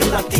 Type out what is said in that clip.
luck.